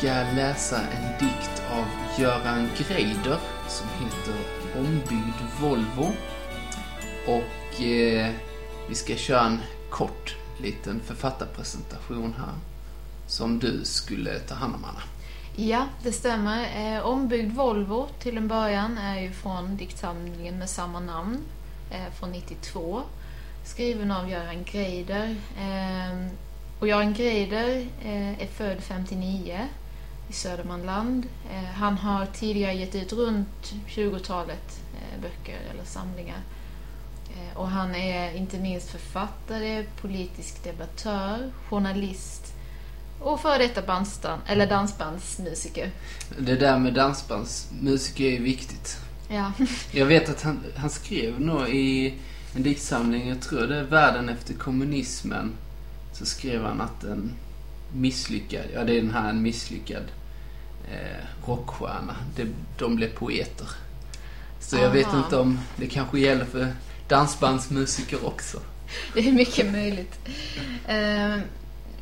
ska läsa en dikt av Göran Greider som heter Ombyggd Volvo. Och eh, vi ska köra en kort liten författarpresentation här. Som du skulle ta hand om, Anna. Ja, det stämmer. Eh, Ombyggd Volvo till en början är ju från diktsamlingen med samma namn eh, från 92. Skriven av Göran Greider. Eh, och Göran Greider eh, är född 59 i Södermanland. Eh, han har tidigare gett ut runt 20-talet eh, böcker eller samlingar. Eh, och han är inte minst författare, politisk debattör, journalist och före detta bandstand, eller dansbandsmusiker. Det där med dansbandsmusiker är viktigt. Ja. Jag vet att han, han skrev nog i en diktsamling, jag tror det är Världen efter kommunismen, så skrev han att en misslyckad, ja det är den här en misslyckad eh, rockstjärna, det, de blev poeter. Så jag vet Aha. inte om det kanske gäller för dansbandsmusiker också. Det är mycket möjligt. Eh,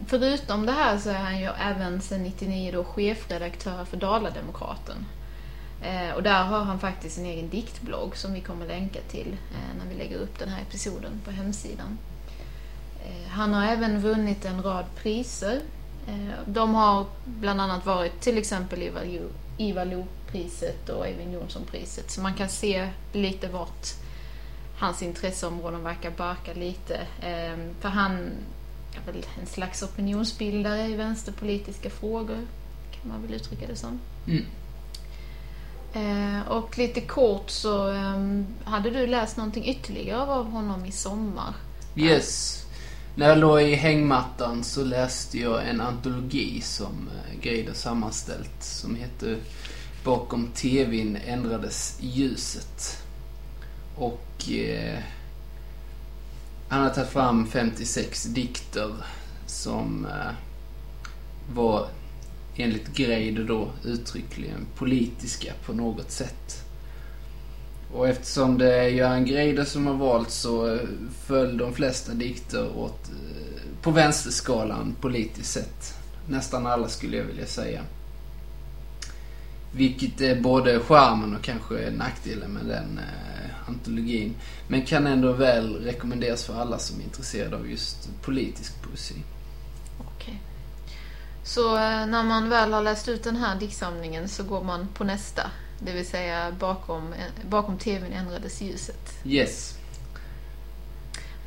förutom det här så är han ju även sedan 99 då chefredaktör för Dalademokraten. Eh, och där har han faktiskt en egen diktblogg som vi kommer länka till eh, när vi lägger upp den här episoden på hemsidan. Eh, han har även vunnit en rad priser. Eh, de har bland annat varit till exempel Ivar Lo- Ivar Lo-priset och Eyvind Johnson-priset. Så man kan se lite vart hans intresseområden verkar barka lite. Eh, för han är väl en slags opinionsbildare i vänsterpolitiska frågor, kan man väl uttrycka det som. Mm. Eh, och lite kort så eh, hade du läst någonting ytterligare av honom i sommar. Yes. När jag låg i hängmattan så läste jag en antologi som eh, Greider sammanställt som heter Bakom TVn ändrades ljuset. Och eh, han har tagit fram 56 dikter som eh, var enligt Greider då uttryckligen politiska på något sätt. Och eftersom det är Göran Greider som har valt så eh, föll de flesta dikter åt, eh, på vänsterskalan politiskt sett. Nästan alla skulle jag vilja säga. Vilket är både charmen och kanske nackdelen med den eh, antologin. Men kan ändå väl rekommenderas för alla som är intresserade av just politisk poesi. Okej. Så eh, när man väl har läst ut den här diktsamlingen så går man på nästa. Det vill säga bakom, bakom TVn ändrades ljuset. Yes.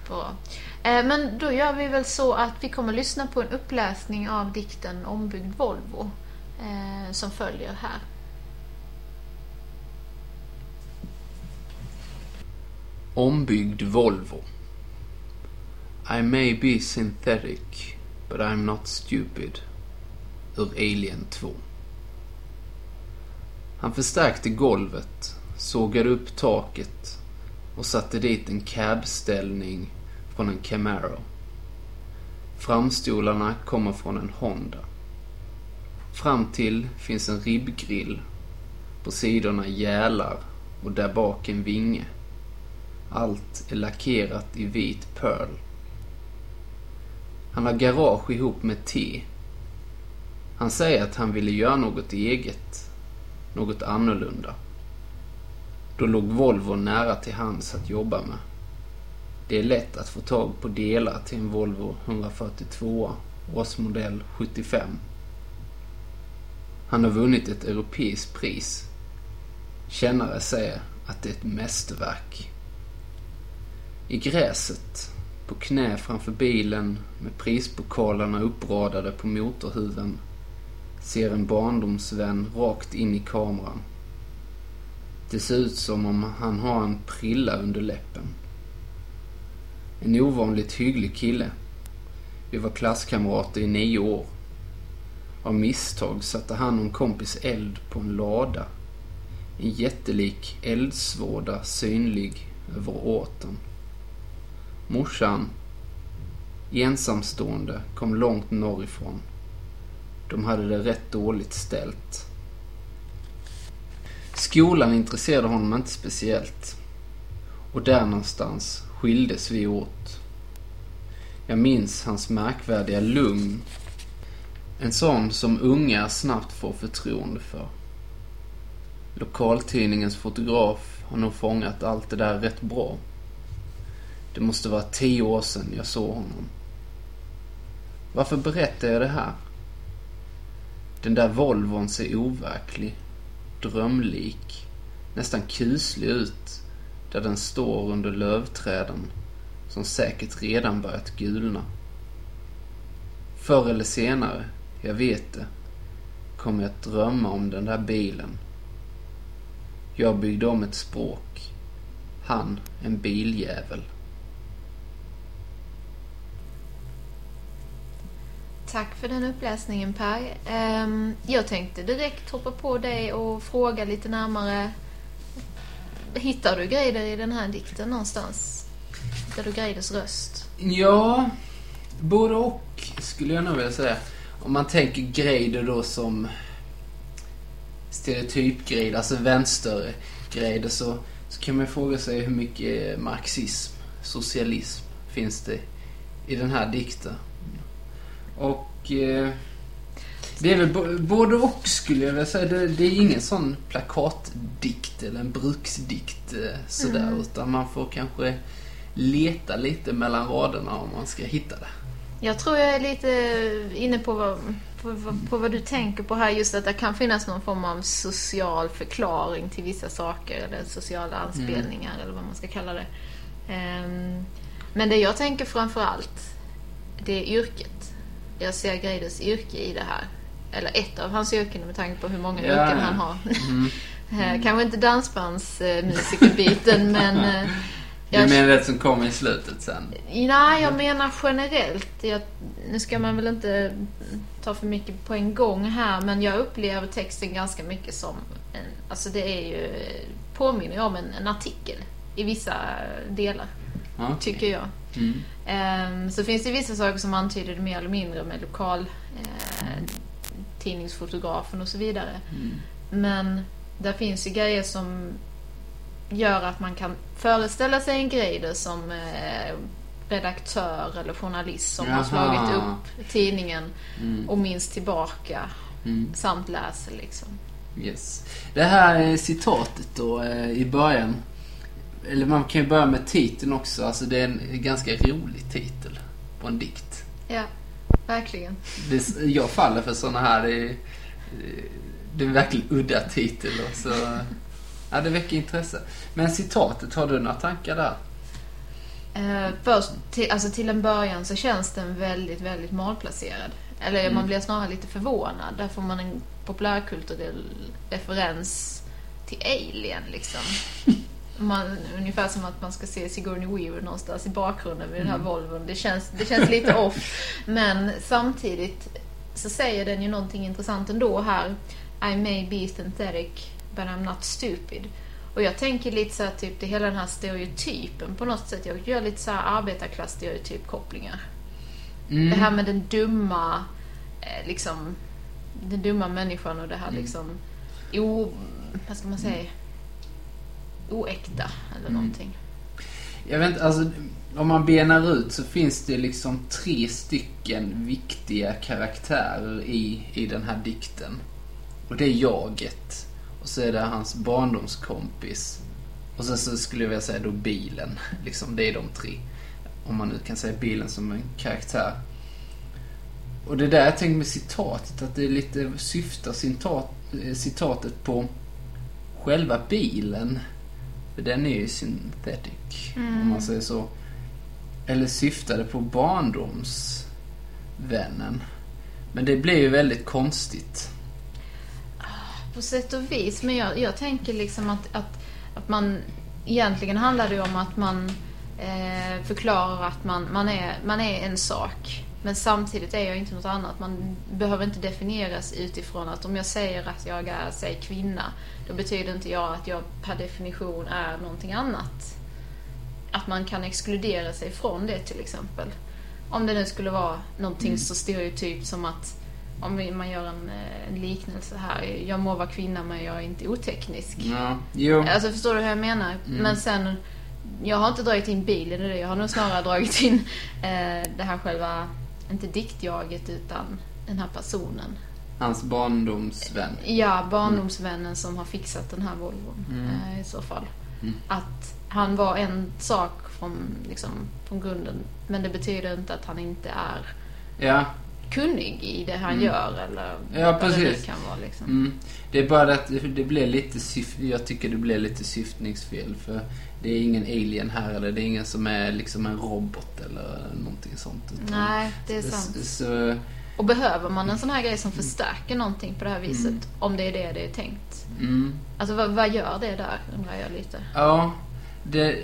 Bra. Eh, Men då gör vi väl så att vi kommer lyssna på en uppläsning av dikten Ombyggd Volvo eh, som följer här. Ombyggd Volvo. I may be synthetic, but I'm not stupid. Ur Alien 2. Han förstärkte golvet, sågade upp taket och satte dit en cabställning från en Camaro. Framstolarna kommer från en Honda. Fram till finns en ribbgrill. På sidorna gälar och där bak en vinge. Allt är lackerat i vit pearl. Han har garage ihop med T. Han säger att han ville göra något eget. Något annorlunda. Då låg Volvo nära till hands att jobba med. Det är lätt att få tag på delar till en Volvo 142 årsmodell 75. Han har vunnit ett europeiskt pris. Kännare säger att det är ett mästerverk. I gräset, på knä framför bilen med prispokalerna uppradade på motorhuven, ser en barndomsvän rakt in i kameran. Det ser ut som om han har en prilla under läppen. En ovanligt hygglig kille. Vi var klasskamrater i nio år. Av misstag satte han och en kompis eld på en lada. En jättelik eldsvåda synlig över åten. Morsan, ensamstående, kom långt norrifrån. De hade det rätt dåligt ställt. Skolan intresserade honom inte speciellt. Och där någonstans skildes vi åt. Jag minns hans märkvärdiga lugn. En sån som unga snabbt får förtroende för. Lokaltidningens fotograf har nog fångat allt det där rätt bra. Det måste vara tio år sedan jag såg honom. Varför berättar jag det här? Den där Volvon ser overklig, drömlik, nästan kuslig ut där den står under lövträden som säkert redan börjat gulna. Förr eller senare, jag vet det, kommer jag att drömma om den där bilen. Jag byggde om ett språk. Han en biljävel. Tack för den uppläsningen Per. Ehm, jag tänkte direkt hoppa på dig och fråga lite närmare. Hittar du Greider i den här dikten någonstans? Hittar du Greiders röst? Ja, både och skulle jag nog vilja säga. Om man tänker Greider då som stereotypgreider, alltså vänstergreider, så, så kan man fråga sig hur mycket marxism, socialism finns det i den här dikten. Och eh, det är väl både och skulle jag vilja säga. Det, det är ingen sån plakatdikt eller en bruksdikt eh, sådär, Mm. utan man får kanske leta lite mellan raderna om man ska hitta det. Jag tror jag är lite inne på vad, på, på, på vad du tänker på här. Just att det kan finnas någon form av social förklaring till vissa saker. Eller sociala anspelningar eller vad man ska kalla det. Ehm, men det jag tänker framför allt, det är yrket. Jag ser Greiders yrke i det här. Eller ett av hans yrken med tanke på hur många Ja, yrken han har. Mm. Eh, Kanske inte dansbandsmusikerbiten men... eh, Du jag- menar det som kommer i slutet sen? Nej, jag menar generellt. Jag, nu ska man väl inte ta för mycket på en gång här, men jag upplever texten ganska mycket som en, alltså det är ju, påminner om en, en artikel i vissa delar, Ja. tycker jag. Mm. Ehm, så finns det vissa saker som antyder det mer eller mindre med lokal eh, tidningsfotografen och så vidare. Mm. Men där finns ju grejer som gör att man kan föreställa sig en Greider som eh, redaktör eller journalist som har Jaha. slagit upp tidningen Mm. och minns tillbaka Mm. samt läser liksom. Yes. Det här citatet då eh, i början. Eller man kan ju börja med titeln också. Alltså det är en ganska rolig titel på en dikt. Ja, verkligen. Det, jag faller för såna här. Det, är- det är en verkligen udda titel. Och så, ja, det väcker intresse. Men citatet, har du några tankar där? Eh, först, till, alltså till en början så känns den väldigt, väldigt malplacerad. Eller Mm. man blir snarare lite förvånad. Där får man en populärkulturell referens till Alien liksom. Man, ungefär som att man ska se Sigourney Weaver någonstans i bakgrunden vid den här Mm. Volvon. Det känns, det känns lite off. Men samtidigt så säger den ju någonting intressant ändå här. I may be synthetic but I'm not stupid. Och jag tänker lite så här, typ det hela den här stereotypen på något sätt. Jag gör lite så här arbetarklass-stereotypkopplingar. Mm. Det här med den dumma, eh, liksom, den dumma människan och det här Mm. liksom, o, vad ska man säga, oäkta eller Mm. någonting. Jag vet inte, alltså om man benar ut så finns det liksom tre stycken viktiga karaktärer i, i den här dikten. Och det är jaget. Och så är det hans barndomskompis. Och sen så skulle jag vilja säga då bilen. Liksom, det är de tre. Om man nu kan säga bilen som en karaktär. Och det där jag tänkte med citatet, att det lite syftar citat, eh, citatet på själva bilen. För den är ju synthetic, om man säger så. Eller syftade på barndomsvännen. Men det blir ju väldigt konstigt. På sätt och vis, men jag, jag tänker liksom att, att, att man egentligen handlar det om att man eh, förklarar att man, man, är, man är en sak. Men samtidigt är jag inte något annat. Man behöver inte definieras utifrån att om jag säger att jag är, säg kvinna, då betyder inte jag att jag per definition är någonting annat. Att man kan exkludera sig från det till exempel. Om det nu skulle vara någonting så stereotypt som att om man gör en, eh, en liknelse här. Jag må vara kvinna men jag är inte oteknisk. Ja, jo. Alltså förstår du hur jag menar? Men sen, jag har inte dragit in bilen i det. Jag har nog snarare dragit in eh, det här själva, inte diktjaget utan den här personen. Hans barndomsvän. Ja, barndomsvännen som har fixat den här Volvon eh, i så fall. Att han var en sak från, liksom, från grunden. Men det betyder inte att han inte är Ja, kunnig i det han gör eller Ja, vad det precis. kan vara liksom. Mm. Det är bara att det det blir lite syf- jag tycker det blir lite syftningsfel för det är ingen alien här eller det är ingen som är liksom en robot eller någonting sånt. utan- Nej, det är så, sant. så, Och behöver man en sån här grej som förstärker någonting på det här viset? Om det är det det är tänkt. mm. Alltså vad, vad gör det där, undrar jag lite. Ja, det...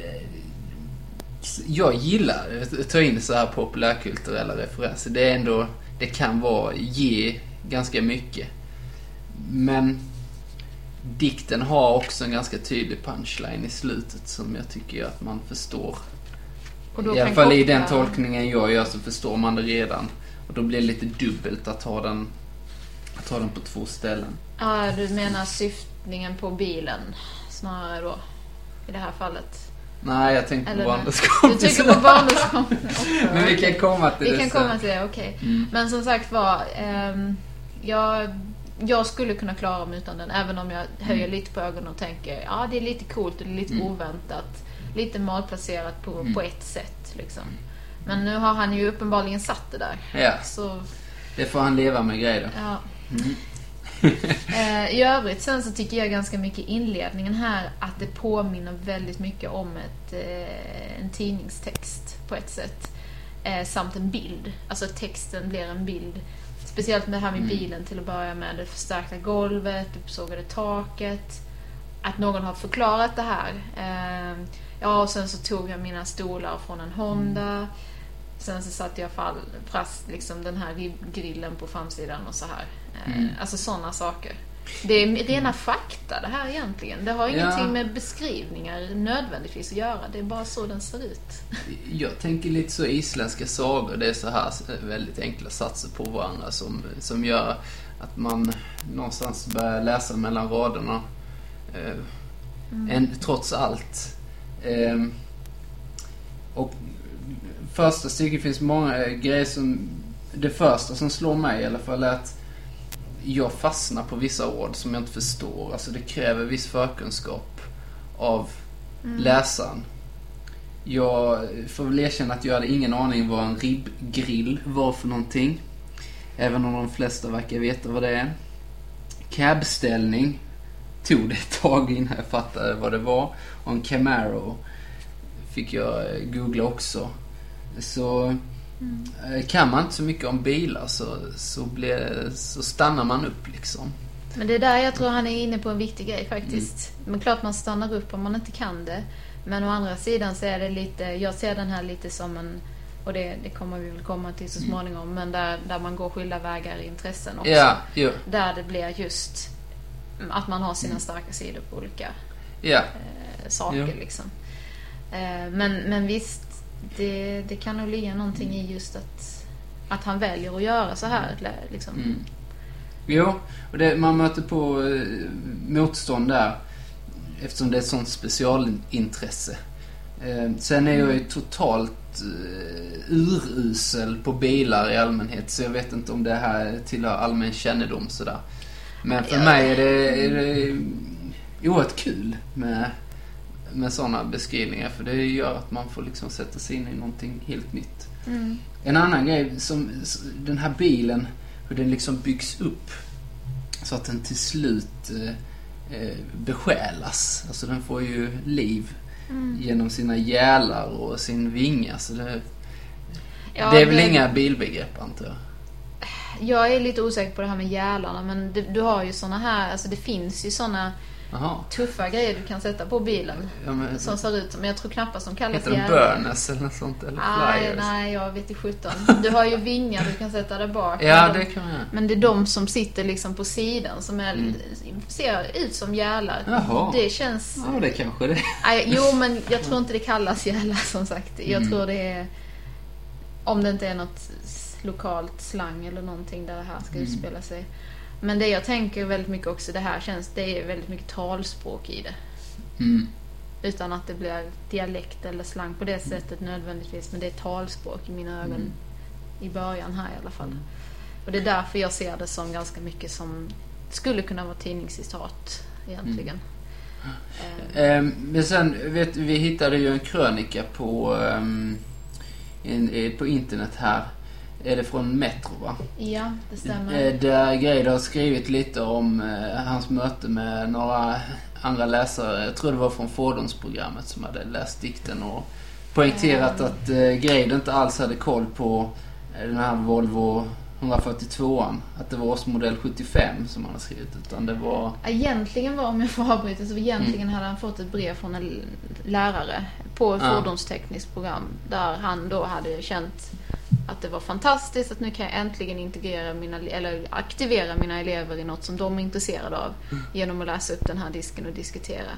Jag gillar att ta in så här populärkulturella referenser. Det är ändå, det kan vara, ge ganska mycket. Men dikten har också en ganska tydlig punchline i slutet som jag tycker att man förstår. I alla fall i den tolkningen jag gör så förstår man det redan. Och då blir det lite dubbelt att ha den, att ha den på två ställen. Ja, du menar syftningen på bilen snarare då? I det här fallet. Nej, jag tänkte Eller på. Anders Du tycker på barndomskompisar också? Men vi kan komma till Vi det kan sen. komma till det, okej. Mm. Men som sagt var, ehm, jag, jag skulle kunna klara mig utan den. Även om jag höjer lite på ögonen och tänker, ja det är lite coolt och det är lite Mm. oväntat. Lite malplacerat på, på ett sätt liksom. Men nu har han ju uppenbarligen satt det där. Ja, Så, det får han leva med grejer. ja. Eh, I övrigt sen så tycker jag ganska mycket i inledningen här att det påminner väldigt mycket om ett, eh, en tidningstext på ett sätt. Eh, samt en bild. Alltså texten blir en bild. Speciellt med det här med bilen till att börja med. Det förstärkta golvet, det uppsågade taket. Att någon har förklarat det här. Eh, ja, och sen så tog jag mina stolar från en Honda. Sen så satte jag fall, fast liksom den här ribbgrillen på framsidan och så här. Eh, Alltså sådana saker. Det är rena fakta det här egentligen. Det har Ja. ingenting med beskrivningar nödvändigtvis att göra. Det är bara så den ser ut. Jag tänker lite så isländska sagor. Det är så här väldigt enkla satser på varandra som, som gör att man någonstans börjar läsa mellan raderna. Eh, en, trots allt. Eh, och första stycket finns många grejer som... Det första som slår mig i alla fall är att jag fastnar på vissa ord som jag inte förstår. Alltså det kräver viss förkunskap av läsaren. Jag får väl erkänna att jag hade ingen aning vad en ribbgrill var för någonting. Även om de flesta verkar veta vad det är. Cabställning tog det ett tag innan jag fattade vad det var. Och en Camaro fick jag eh, googla också. Så eh, kan man inte så mycket om bilar så, så, blir, så stannar man upp liksom. Men det är där jag tror han är inne på en viktig grej faktiskt. Men klart man stannar upp om man inte kan det. Men å andra sidan så är det lite, jag ser den här lite som en, och det, det kommer vi väl komma till så småningom, men där, där man går skilda vägar i intressen också. Ja, jo, Där det blir just att man har sina starka sidor på olika ja. eh, saker liksom. Eh, men, men visst, det, det kan nog ligga någonting i just att, att han väljer att göra så här. Liksom. Mm. Jo, och det, man möter på eh, motstånd där eftersom det är ett sånt specialintresse. Eh, sen är jag ju totalt eh, urusel på bilar i allmänhet så jag vet inte om det här tillhör allmän kännedom sådär. Men för mig är det, är det oerhört kul med, med sådana beskrivningar för det gör att man får liksom sätta sig in i någonting helt nytt. Mm. En annan grej, som den här bilen, hur den liksom byggs upp så att den till slut eh, eh, besjälas. Alltså den får ju liv Mm. genom sina gälar och sin vinga. Så det, Ja, det är väl inga bilbegrepp antar jag? Jag är lite osäker på det här med gälarna, men det, du har ju såna här, alltså det finns ju såna Jaha. tuffa grejer du kan sätta på bilen. Ja, men, Som ser ut som, men jag tror knappast de kallas heter gälar. burners eller något sånt? Eller Nej, flyers? nej, jag vet inte sjutton. Du har ju vingar du kan sätta där bak. Ja, de, det kan man men det är de som sitter liksom på sidan som är, Mm. ser ut som gälar. Jaha. Det känns... Ja, det kanske det Nej, jo, men jag tror inte det kallas gälar som sagt. Jag Mm. tror det är... Om det inte är något lokalt slang eller någonting där det här ska Mm. utspela sig. Men det jag tänker väldigt mycket också, det här känns, det är väldigt mycket talspråk i det. Mm. Utan att det blir dialekt eller slang på det sättet nödvändigtvis. Men det är talspråk i mina ögon. Mm. I början här i alla fall. Och det är därför jag ser det som ganska mycket som skulle kunna vara tidningscitat egentligen. Eh, Ehm, men sen, vet vi hittade ju en krönika på, ehm, in, eh, på internet här. Är det från Metro va? ja, det stämmer. Eh, Där Greider har skrivit lite om eh, hans möte med några andra läsare. Jag tror det var från fordonsprogrammet som hade läst dikten och poängterat Mm. att eh, Greider inte alls hade koll på den här Volvo 142an. Att det var årsmodell 75 som han hade skrivit. Utan det var... Egentligen var, om jag får avbryta, så egentligen Mm. hade han fått ett brev från en lärare på ett Ja. fordonstekniskt program. Där han då hade känt att det var fantastiskt att nu kan jag äntligen integrera mina, eller aktivera mina elever i något som de är intresserade av. Genom att läsa upp den här disken och diskutera.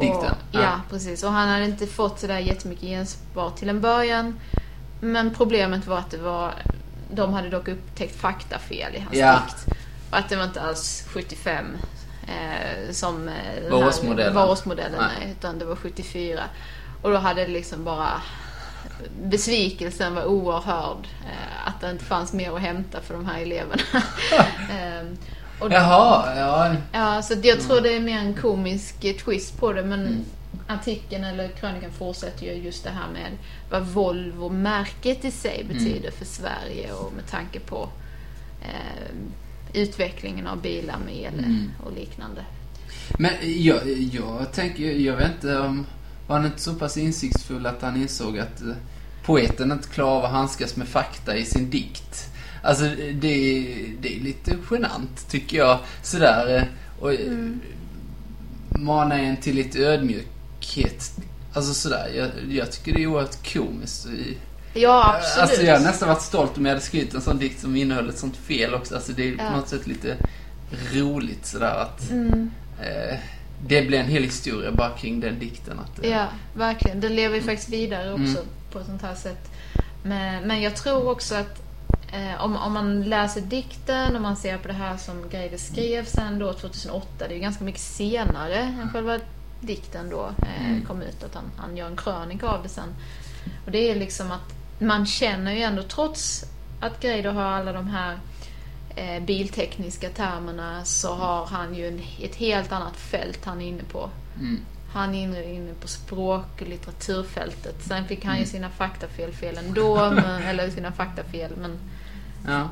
Dikten, Och, ja. ja. precis. Och han hade inte fått sådär jättemycket gensvar till en början. Men problemet var att det var, de hade dock upptäckt faktafel i hans Ja. dikt. Och att det var inte alls 75 eh, som eh, Var årsmodellen. var årsmodellen Nej. nej, utan det var 74. Och då hade det liksom bara besvikelsen var oerhörd. Eh, att det inte fanns mer att hämta för de här eleverna. Ehm, och Jaha, ja. Ja, så jag tror det är mer en komisk eh, twist på det. Men Mm. Artikeln eller krönikan fortsätter ju just det här med vad Volvo-märket i sig betyder Mm. för Sverige och med tanke på eh, utvecklingen av bilar med el Mm. och liknande. Men jag, jag tänker, jag vet inte om... Var han inte så pass insiktsfull att han insåg att eh, poeten inte klarar av att handskas med fakta i sin dikt? Alltså det, är- det är lite genant tycker jag. Sådär. eh, Och Mm. mana en till lite ödmjukhet. Alltså sådär. Jag, jag tycker det är oerhört komiskt. I- Ja, absolut. Alltså jag hade nästan varit stolt om jag hade skrivit en sån dikt som innehöll ett sånt fel också. Alltså det är på Ja. något sätt lite roligt sådär att Mm, eh, det blir en hel historia bara kring den dikten. Att, eh, ja, verkligen. Den lever ju faktiskt vidare också Mm. på ett sånt här sätt. Men, men jag tror också att eh, om, om man läser dikten och man ser på det här som Greider skrev sen då 2008, det är ju ganska mycket senare än själva dikten då eh, Mm. kom ut, att han, han gör en krönika av det sen. Och det är liksom att man känner ju ändå, trots att Greider har alla de här eh, biltekniska termerna, så har han ju en, ett helt annat fält han är inne på. Mm. Han är inne, inne på språk och litteraturfältet. Sen fick han ju Mm. sina faktafel fel ändå, men, eller sina faktafel. Men Ja.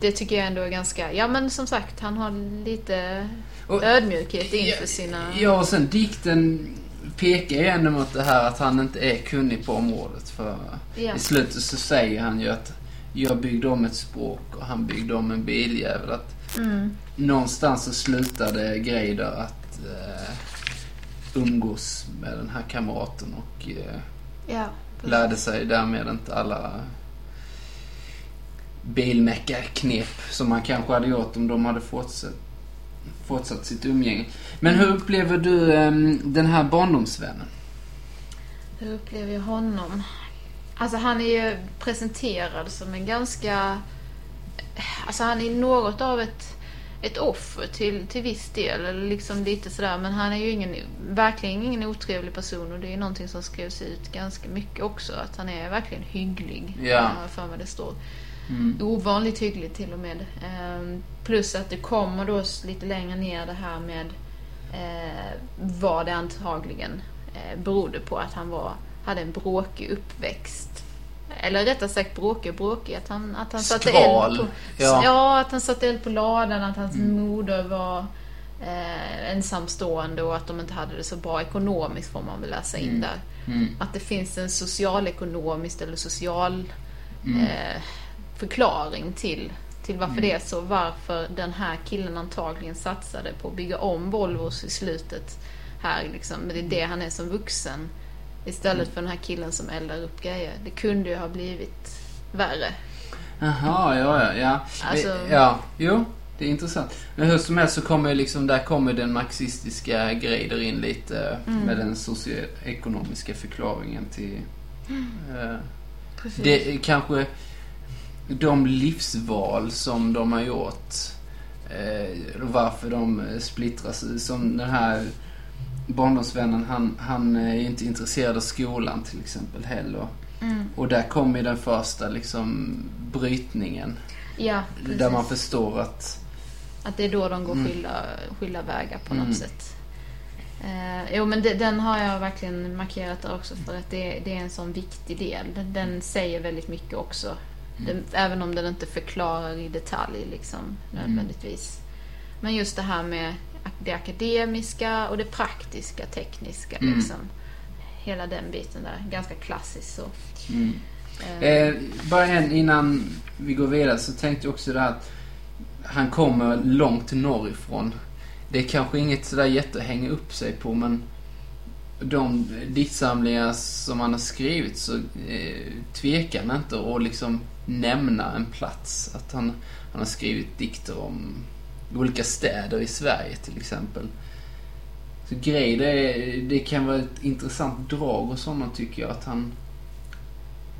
Det tycker jag ändå är ganska... Ja men som sagt, han har lite Och- ödmjukhet inför Ja, sina... Ja, och sen dikten pekar ju ändå mot det här att han inte är kunnig på området. För Ja. i slutet så säger han ju att jag byggde om ett språk och han byggde om en biljävel. Att Mm, någonstans så slutade Greider att eh, umgås med den här kamraten och eh, ja. lärde sig därmed inte alla bilmeckarknep som man kanske hade gjort om de hade fortsatt, fortsatt sitt umgänge. Men hur upplever du em, den här barndomsvännen? Hur upplever jag honom? Alltså han är ju presenterad som en ganska... Alltså han är något av ett, ett offer till, till viss del. Eller liksom lite sådär. Men han är ju ingen, verkligen ingen otrevlig person. Och det är någonting som skrevs ut ganska mycket också. Att han är verkligen hygglig. Ja. För mig det står. Mm. Ovanligt hygglig till och med. Ehm, plus att det kommer då lite längre ner det här med eh, vad det antagligen eh, berodde på att han var, hade en bråkig uppväxt. Eller rättare sagt bråkig och bråkig. Att han, att han satte eld på, ja. ja. att han satte eld på ladan, att hans Mm. moder var eh, ensamstående och att de inte hade det så bra ekonomiskt får man väl läsa in Mm. där. Mm. Att det finns en socialekonomiskt eller social Mm. eh, förklaring till, till varför Mm. det är så. Varför den här killen antagligen satsade på att bygga om Volvos i slutet. Här liksom. Men det är det han är som vuxen. Istället Mm. för den här killen som eldar upp grejer. Det kunde ju ha blivit värre. Jaha, ja, ja, ja. Alltså- Ja, jo. Det är intressant. Men hur som helst så kommer liksom, där kommer den marxistiska Greider in lite Mm. med den socioekonomiska förklaringen till... Eh, Precis. det kanske... de livsval som de har gjort. Eh, och varför de splittras. Som den här barndomsvännen, han, han är inte intresserad av skolan till exempel heller. Mm. Och där kommer ju den första liksom brytningen. Ja, precis. Där man förstår att Att det är då de går Mm. skilda, skilda vägar på Mm. något sätt. Eh, jo, men det, den har jag verkligen markerat där också för att det, det är en sån viktig del. Den säger väldigt mycket också. Den, även om den inte förklarar i detalj liksom, nödvändigtvis. Men just det här med det akademiska och det praktiska, tekniska. Mm. Liksom. Hela den biten där. Ganska klassiskt så. mm. Eh, Eh, bara en innan vi går vidare så tänkte jag också det här att han kommer långt norrifrån. Det är kanske inget sådär jätte att hänga upp sig på men de diktsamlingar som han har skrivit så eh, tvekar han inte att liksom nämna en plats. Att han, han har skrivit dikter om olika städer i Sverige till exempel. Så grej, det, det kan vara ett intressant drag hos honom tycker jag. Att han,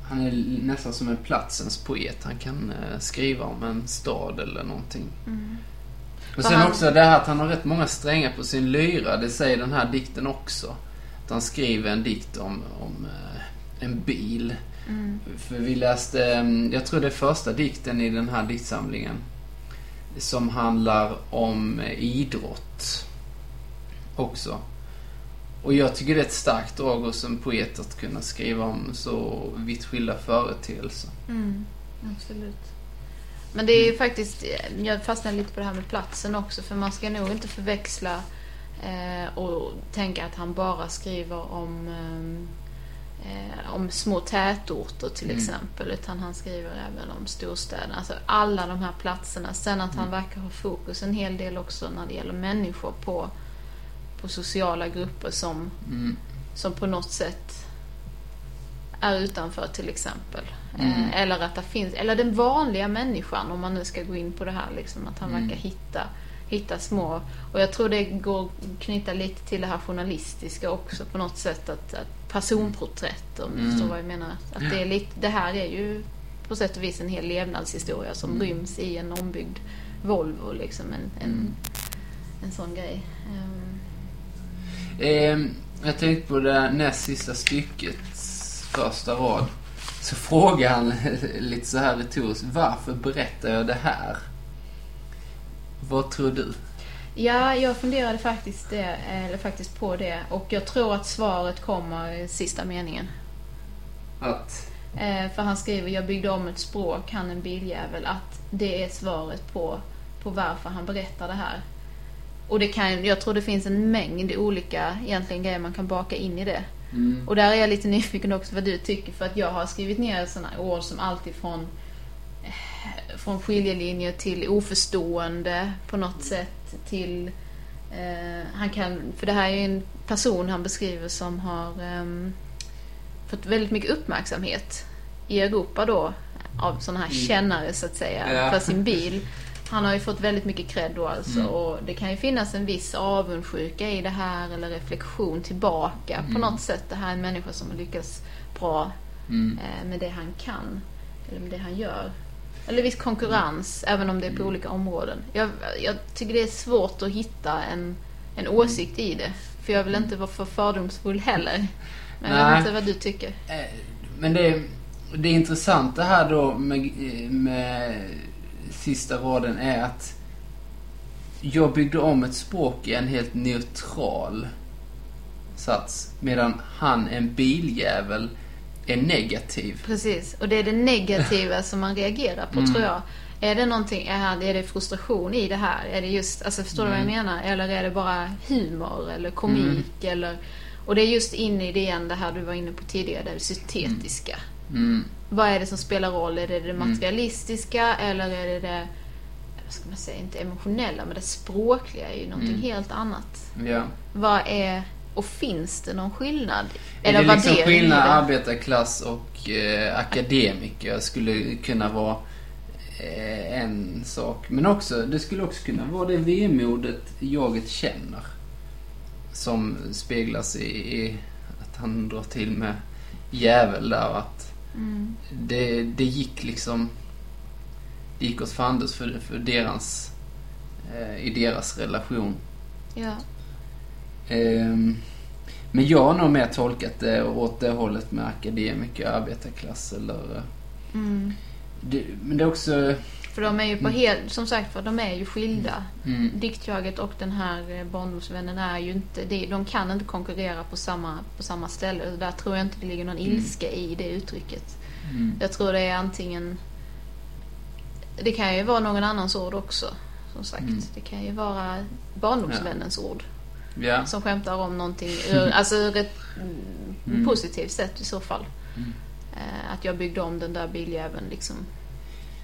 han är nästan som en platsens poet. Han kan eh, skriva om en stad eller någonting. mm. Och sen han- också det här att han har rätt många strängar på sin lyra. Det säger den här dikten också. Att han skriver en dikt om, om eh, en bil. Mm. För vi läste, ehm, jag tror det är första dikten i den här diktsamlingen. Som handlar om eh, idrott. Också. Och jag tycker det är ett starkt drag hos en poet att kunna skriva om så vitt skilda företeelser. Mm, absolut. Men det är ju faktiskt, eh, jag fastnar lite på det här med platsen också för man ska nog inte förväxla eh, och tänka att han bara skriver om, eh, eh, om små tätorter till Mm. exempel utan han skriver även om storstäder. Alltså alla de här platserna. Sen att han Mm. verkar ha fokus en hel del också när det gäller människor på, på sociala grupper som Mm. som på något sätt är utanför till exempel. Mm. Eh, eller att det finns, eller den vanliga människan om man nu ska gå in på det här liksom, att han Mm. verkar hitta, hitta små, och jag tror det går att knyta lite till det här journalistiska också på något sätt, att, att personporträtt om du Mm. förstår vad jag menar. Att det, är lite, det här är ju på sätt och vis en hel levnadshistoria som Mm. ryms i en ombyggd Volvo liksom, en, en, Mm. en sån grej. Ehm, Eh, jag tänkte på det näst sista stycket, första rad. Så frågar han lite så här retoriskt, varför berättar jag det här? Vad tror du? Ja, jag funderade faktiskt, det, eller faktiskt på det och jag tror att svaret kommer i sista meningen. Att... Eh, för han skriver, jag byggde om ett språk, han en biljävel, att det är svaret på, på varför han berättar det här. Och det kan, jag tror det finns en mängd olika egentligen grejer man kan baka in i det. Mm, Och där är jag lite nyfiken också vad du tycker för att jag har skrivit ner sådana ord som alltid från eh, skiljelinjer till oförstående på något sätt till eh, han kan, för det här är ju en person han beskriver som har ehm, fått väldigt mycket uppmärksamhet i Europa då av sådana här Mm. kännare så att säga Ja. för sin bil. Han har ju fått väldigt mycket cred då alltså Mm. och det kan ju finnas en viss avundsjuka i det här eller reflektion tillbaka på Mm. något sätt. Det här är en människa som har lyckats bra mm, eh, med det han kan. Eller med det han gör. Eller viss konkurrens, även om det är på Mm. olika områden. Jag, jag tycker det är svårt att hitta en, en åsikt i det. För jag vill inte vara för fördomsfull heller. Men jag Nej. vet inte vad du tycker. eh, men det, det intressanta här då med, med sista raden är att jag byggde om ett språk i en helt neutral sats. Medan han, en biljävel, är negativ. Precis, och det är det negativa som man reagerar på Mm. tror jag. Är det någonting, är det frustration i det här? Är det just, alltså förstår du vad jag Mm. menar? Eller är det bara humor eller komik eller... Och det är just inne i det igen, det här du var inne på tidigare, det syntetiska. Mm, Vad är det som spelar roll? Är det det Mm. materialistiska eller är det det, vad ska man säga, inte emotionella, men det språkliga är ju någonting Mm. helt annat. ja. Vad är, och finns det någon skillnad? Är det liksom värdering i skillnad arbetarklass och eh, akademiker skulle kunna vara eh, en sak. Men också, det skulle också kunna vara det vemodet jaget känner. Som speglas i, i att han drar till med jävel där. Att Mm. det, det gick liksom det gick åt fanders för, för deras, eh, i deras relation. Ja. Ehm, men jag har nog mer tolkat det åt det hållet med akademiker, arbetarklass eller... eh, Mm. Det, men det är också... För de är ju på helt, som sagt för de är ju skilda. Mm, Diktjaget och den här eh, barndomsvännen är ju inte, de kan inte konkurrera på samma, på samma ställe. Där tror jag inte det ligger någon ilska i det uttrycket. mm, Jag tror det är antingen... Det kan ju vara någon annans ord också. Som sagt, Mm. det kan ju vara barndomsvännens ord. Ja. Som skämtar om någonting, ur, alltså ur ett mm, Mm. positivt sätt i så fall. Mm. Eh, att jag byggde om den där biljäveln liksom.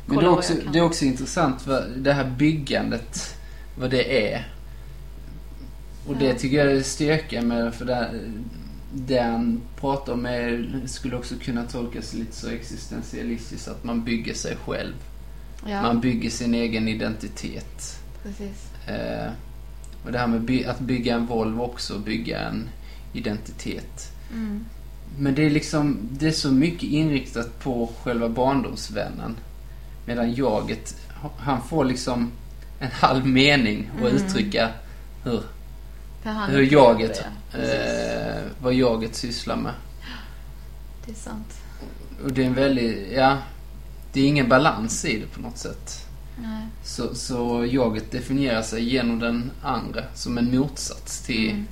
Men det är, också, det är också intressant vad det här byggandet, vad det är. Och det tycker jag är styrkan med det, för det, det han pratar om är, skulle också kunna tolkas lite så existentialistiskt, att man bygger sig själv. Ja, Man bygger sin egen identitet. precis. Eh, och det här med by, att bygga en Volvo också, bygga en identitet. Mm. Men det är liksom, det är så mycket inriktat på själva barndomsvännen. Medan jaget, han får liksom en halv mening att Mm. uttrycka hur, hur jaget, eh, vad jaget sysslar med. Det är sant. Och det är en väldigt, ja, det är ingen balans i det på något sätt. Nej. Så, så jaget definierar sig genom den andra som en motsats till, Mm.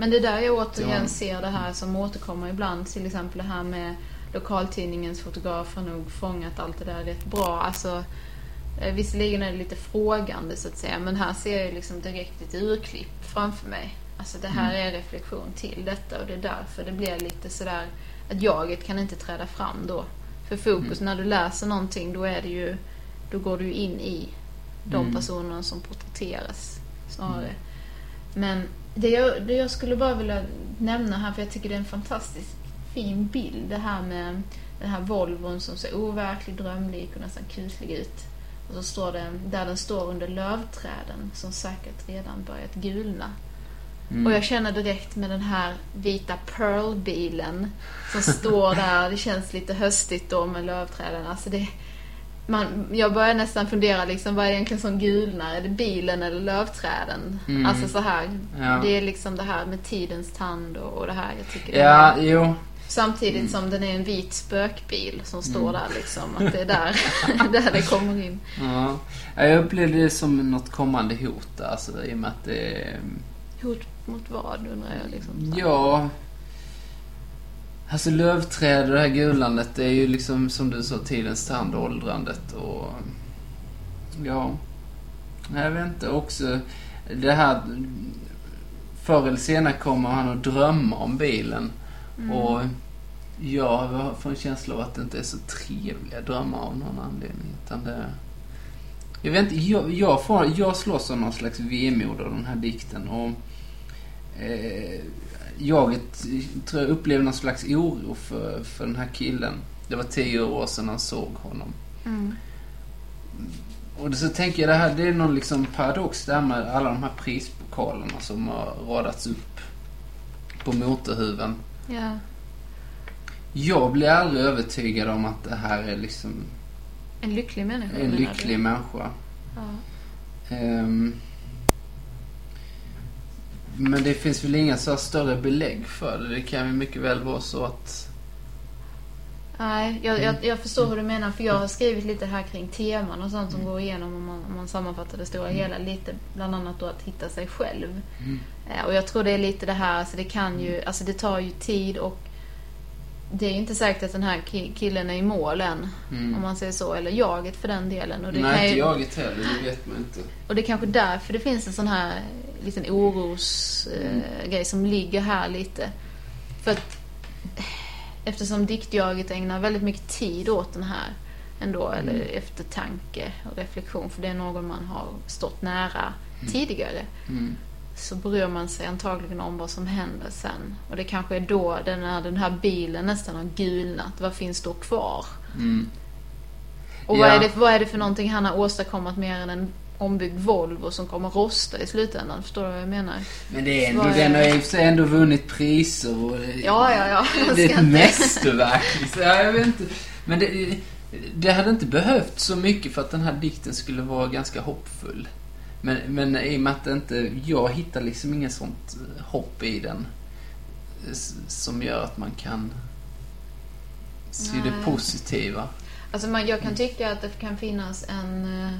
Men det är där jag återigen ser det här som återkommer ibland. Till exempel det här med lokaltidningens fotograf har nog fångat allt det där rätt bra. Alltså, eh, visserligen är det lite frågande så att säga, men här ser jag liksom direkt ett urklipp framför mig. Alltså det här är reflektion till detta och det är därför det blir lite sådär att jaget kan inte träda fram då. För fokus när du läser någonting då är det ju, då går du in i de Mm. personerna som porträtteras snarare. Men det jag, det jag skulle bara vilja nämna här, för jag tycker det är en fantastiskt fin bild. Det här med den här Volvon som ser overklig, drömlik och nästan kuslig ut. Och så står det, där den står under lövträden som säkert redan börjat gulna. mm, Och jag känner direkt med den här vita Pearl-bilen som står där. Det känns lite höstigt då med lövträden. Alltså det, man, jag börjar nästan fundera liksom, vad är det egentligen som gulnar? Är det bilen eller lövträden? Mm. Alltså så här. Ja. Det är liksom det här med tidens tand och, och det här. Jag tycker det ja, är, jo, samtidigt som den är en vit spökbil som står Mm. där liksom. Att det är där, där det kommer in. ja. Ja, Jag upplevde det som något kommande hot alltså, i och med att det Hot mot vad undrar jag liksom. Ja... Alltså lövträd och det här gulandet, det är ju liksom som du sa, tidens tand och åldrandet och... Ja... Jag vet inte, också det här... Förr eller senare kommer han att drömma om bilen. Mm. Och jag får en känsla av att det inte är så trevliga drömmar av någon anledning. Utan det... Jag vet inte, jag, jag, får, jag slås av någon slags vemod av den här dikten. Och eh, jag tror jag upplevde någon slags oro för, för den här killen. Det var tio år sedan han såg honom. Mm. Och så tänker jag det här, det är någon liksom paradox där med alla de här prispokalerna som har radats upp på motorhuven. Ja. Jag blir aldrig övertygad om att det här är liksom En lycklig människa. en du? lycklig människa. Ja. Ehm, men det finns väl inga så större belägg för det. Det kan ju mycket väl vara så att... Nej, jag, jag, jag förstår hur du menar. För jag har skrivit lite här kring teman och sånt som går igenom om man, om man sammanfattar det stora hela. Lite bland annat då att hitta sig själv. Mm. Eh, Och jag tror det är lite det här, alltså det kan ju, alltså det tar ju tid och det är inte säkert att den här ki- killen är i mål än. Mm. Om man säger så. Eller jaget för den delen. Och det, Nej, ju, inte jaget heller. Det vet man inte. och det är kanske därför det finns en sån här liten orosgrej grej som ligger här lite. För att eftersom diktjaget ägnar väldigt mycket tid åt den här ändå, eller Mm. eftertanke och reflektion, för det är någon man har stått nära tidigare, Mm. så bryr man sig antagligen om vad som händer sen. Och det kanske är då den här, den här bilen nästan har gulnat. Vad finns då kvar? Mm. Och vad, Ja. är det, vad är det för någonting han har åstadkommit mer än en ombyggd Volvo som kommer rosta i slutändan? Förstår du vad jag menar? Men det är ändå, är- den har sig ändå vunnit priser och... Ja, ja, ja. Det är ett mästerverk. liksom. Ja, jag vet inte. Men det, Det hade inte behövt så mycket för att den här dikten skulle vara ganska hoppfull. Men, men i och med att det inte, jag hittar liksom inget sånt hopp i den. Som gör att man kan se det Nej. positiva. Alltså man, jag kan tycka att det kan finnas en, eh,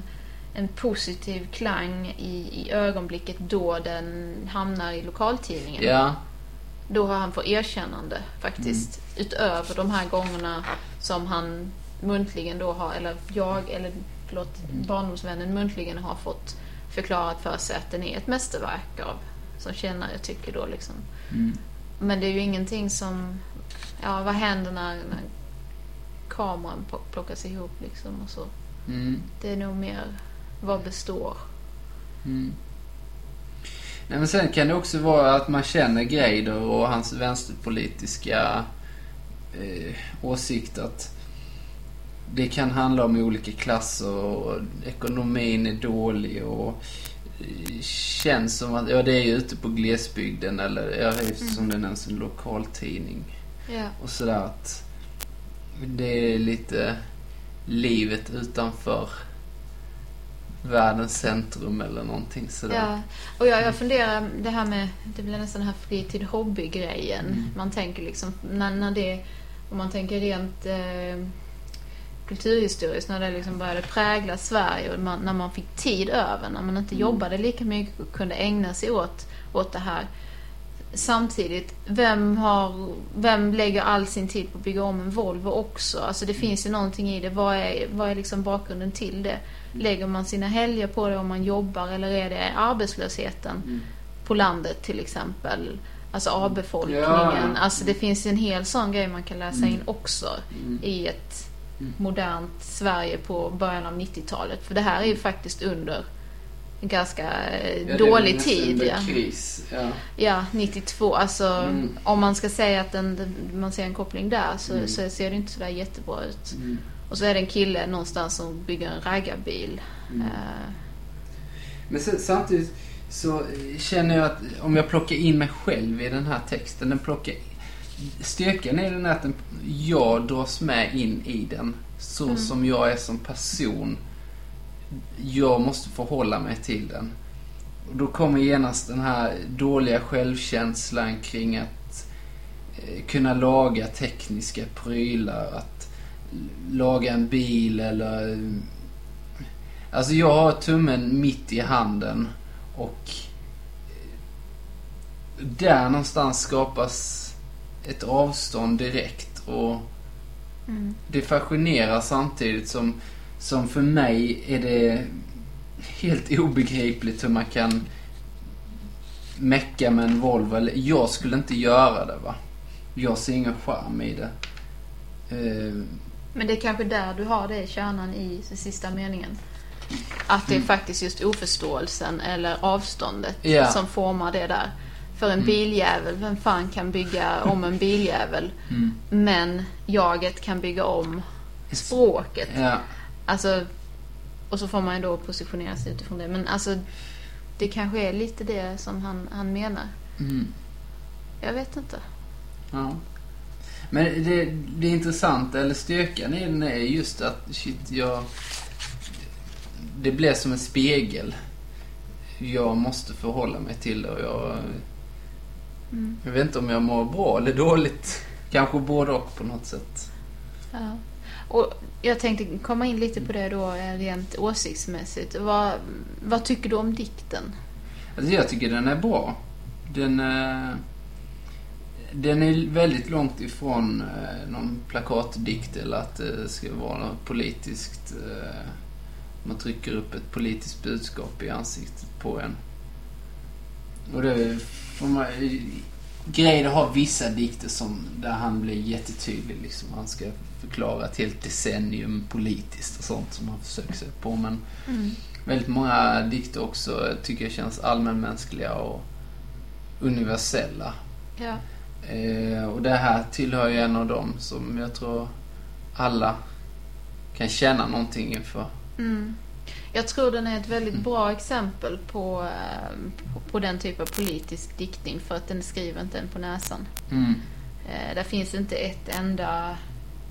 en positiv klang i, i ögonblicket då den hamnar i lokaltidningen. Ja, Då har han fått erkännande faktiskt. Utöver de här gångerna som han muntligen då har, eller jag, eller förlåt, barndomsvännen muntligen har fått förklarat för sig att den är ett mästerverk av, som kännare tycker då liksom. mm. Men det är ju ingenting som, ja vad händer när, när kameran plock- plockas ihop liksom och så. Mm. Det är nog mer, vad består? Mm. Nej, men sen kan det också vara att man känner Greider och hans vänsterpolitiska eh, åsikt att det kan handla om olika klasser och ekonomin är dålig och eh, känns som att, ja det är ju ute på glesbygden eller, ja just som det nämns en lokaltidning Ja. och sådär att det är lite livet utanför världens centrum eller någonting sådär. Ja, och jag, jag funderar det här med, det blir nästan den här fritid hobby-grejen. Mm. Man tänker liksom, när, när det, om man tänker rent eh, kulturhistoriskt, när det liksom började prägla Sverige och man, när man fick tid över, när man inte Mm. jobbade lika mycket och kunde ägna sig åt, åt det här. Samtidigt, vem, har, vem lägger all sin tid på att bygga om en Volvo också? Alltså det finns ju någonting i det. Vad är, vad är liksom bakgrunden till det? Lägger man sina helger på det om man jobbar eller är det arbetslösheten Mm. på landet till exempel? Alltså avbefolkningen. Ja. Alltså det finns en hel sån grej man kan läsa in också Mm. i ett Mm. modernt Sverige på början av 90-talet. För det här är ju faktiskt under en ganska eh, Ja, dålig tid. Ja. kris. Ja. ja, 92. Alltså Mm. om man ska säga att den, man ser en koppling där så, Mm. så ser det inte sådär jättebra ut. Mm. Och så är det en kille någonstans som bygger en raggarbil. Mm. Eh, Men sen, samtidigt så känner jag att om jag plockar in mig själv i den här texten, den plockar... Styrkan i den är att den, jag dras med in i den. Så Mm. som jag är som person. Jag måste förhålla mig till den. Och då kommer genast den här dåliga självkänslan kring att eh, kunna laga tekniska prylar. Att laga en bil eller... Alltså jag har tummen mitt i handen och där någonstans skapas ett avstånd direkt och mm. det fascinerar samtidigt som, som för mig är det helt obegripligt hur man kan mecka med en Volvo. Jag skulle inte göra det va. Jag ser ingen charm i det. Eh, Men det är kanske där du har det i kärnan i sista meningen. Att det är Mm. faktiskt just oförståelsen eller avståndet Ja. som formar det där. För en Mm. biljävel, vem fan kan bygga om en biljävel? mm. Men jaget kan bygga om språket. Ja. Alltså, och så får man ju då positionera sig utifrån det. Men alltså, det kanske är lite det som han, han menar. Mm. Jag vet inte. Ja. Men det, det intressanta, eller styrkan i den är just att shit, jag... Det blir som en spegel. Jag måste förhålla mig till det och jag... Mm. Jag vet inte om jag mår bra eller dåligt. Kanske både och på något sätt. Ja. Och jag tänkte komma in lite på det då eh, rent åsiktsmässigt. Vad, vad tycker du om dikten? Alltså jag tycker den är bra. Den... eh, Den är väldigt långt ifrån eh, någon plakatdikt eller att det ska vara något politiskt... eh, Man trycker upp ett politiskt budskap i ansiktet på en. Och det får man... Greider har vissa dikter som, där han blir jättetydlig liksom. Han ska förklara ett helt decennium politiskt och sånt som han försöker sig på. Men Mm. väldigt många dikter också tycker jag känns allmänmänskliga och universella. Ja. Eh, och det här tillhör ju en av dem som jag tror alla kan känna någonting inför. Mm. Jag tror den är ett väldigt Mm. bra exempel på, eh, på, på den typ av politisk diktning för att den skriver inte en på näsan. Mm. Eh, där finns inte ett enda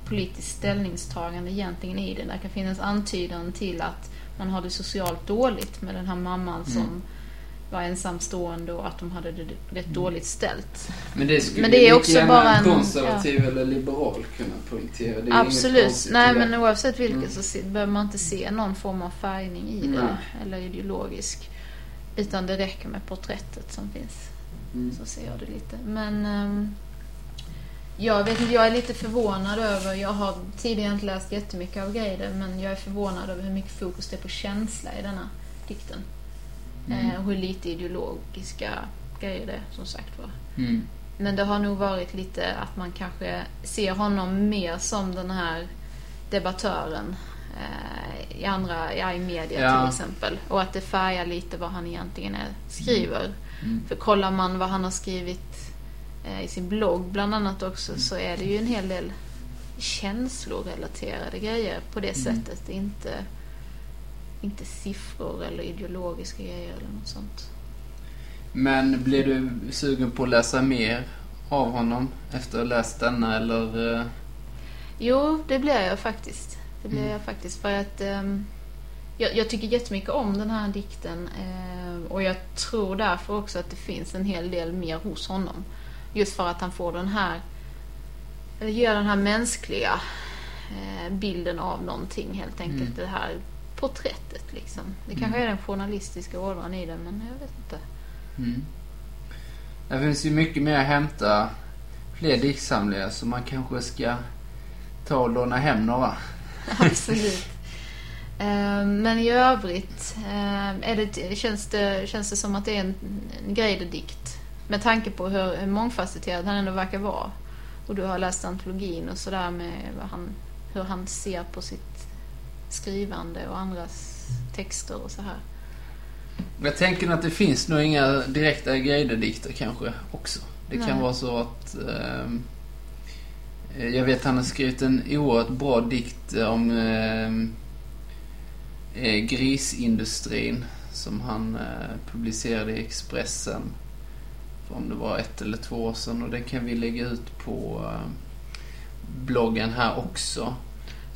politiskt ställningstagande egentligen i det. Det kan finnas antydan till att man har det socialt dåligt med den här mamman Mm. som var ensamstående och att de hade det rätt dåligt ställt. Men det skulle Men det är också bara en konservativ eller liberal kunna poängtera. Det är Absolut. Nej, det. men oavsett vilket Mm. så behöver man inte se någon form av färgning i det. Nej. Eller ideologisk. Utan det räcker med porträttet som finns. Mm. Så ser jag det lite. Men ehm, jag vet inte, jag är lite förvånad över, jag har tidigare inte läst jättemycket av Greider, men jag är förvånad över hur mycket fokus det är på känsla i denna dikten. Mm. Eh, och hur lite ideologiska grejer det är, som sagt var. Mm. Men det har nog varit lite att man kanske ser honom mer som den här debattören eh, i andra, ja, i media Ja. till exempel. Och att det färgar lite vad han egentligen är, skriver. Mm. För kollar man vad han har skrivit eh, i sin blogg bland annat också Mm. så är det ju en hel del känslorelaterade grejer på det Mm. sättet. Inte, inte siffror eller ideologiska grejer eller något sånt. Men blir du sugen på att läsa mer av honom efter att ha läst denna eller? eh, Jo, det blir jag faktiskt. Det blir Mm. jag faktiskt för att ehm, jag, jag tycker jättemycket om den här dikten ehm, och jag tror därför också att det finns en hel del mer hos honom. Just för att han får den här, eller ger den här mänskliga eh, bilden av någonting helt enkelt. Mm. Det här porträttet liksom. Det kanske är den journalistiska ådran i det, men jag vet inte. Mm. Det finns ju mycket mer att hämta. Fler diktsamlingar så man kanske ska ta och låna hem några. Absolut. Eh, Men i övrigt, eh, är det, känns, det, känns det som att det är en, en Greider-dikt? Med tanke på hur, mångfacetterad han ändå verkar vara. Och du har läst antologin och sådär med han, hur han ser på sitt skrivande och andras texter och så här. Jag tänker att det finns nog inga direkta Greider-dikter kanske också. Det kan Nej. vara så att... ehm, eh, jag vet han har skrivit en oerhört bra dikt om ehm, eh, grisindustrin som han eh, publicerade i Expressen för om det var ett eller två år sedan och den kan vi lägga ut på eh, bloggen här också.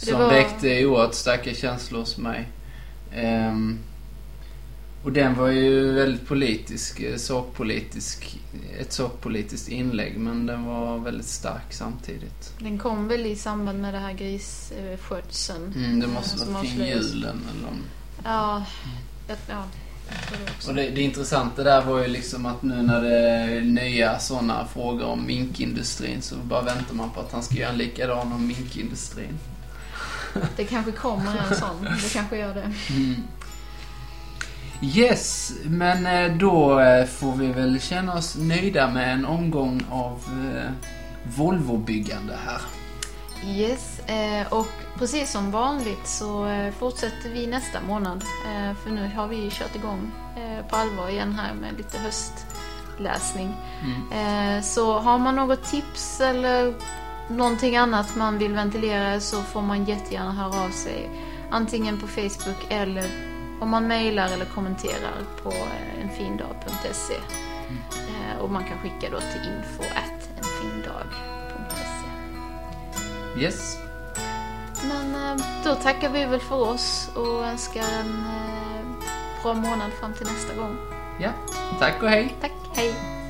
Som var- väckte oerhört starka känslor hos mig. Ehm, och den var ju väldigt politisk, eh, sakpolitisk, ett sakpolitiskt inlägg men den var väldigt stark samtidigt. Den kom väl i samband med det här grisskötseln. Mm, det eh, måste som vara kring julen eller om... Ja, jag, ja, det. Och det, det intressanta där var ju liksom att nu när det är nya sådana frågor om minkindustrin så bara väntar man på att han ska göra en likadan om minkindustrin. Det kanske kommer en sån. Det kanske gör det. Mm. Yes, men eh, då eh, får vi väl känna oss nöjda med en omgång av eh, Volvo-byggande här. Yes, och precis som vanligt så fortsätter vi nästa månad. För nu har vi kört igång på allvar igen här med lite höstläsning. Mm. Så har man något tips eller någonting annat man vill ventilera så får man jättegärna höra av sig. Antingen på Facebook eller om man mejlar eller kommenterar på eh, enfindag.se. Eh, och man kan skicka då till info enfindag.se. Yes, Men eh, då tackar vi väl för oss och önskar en bra månad fram till nästa gång. ja. Tack och hej. Tack, hej!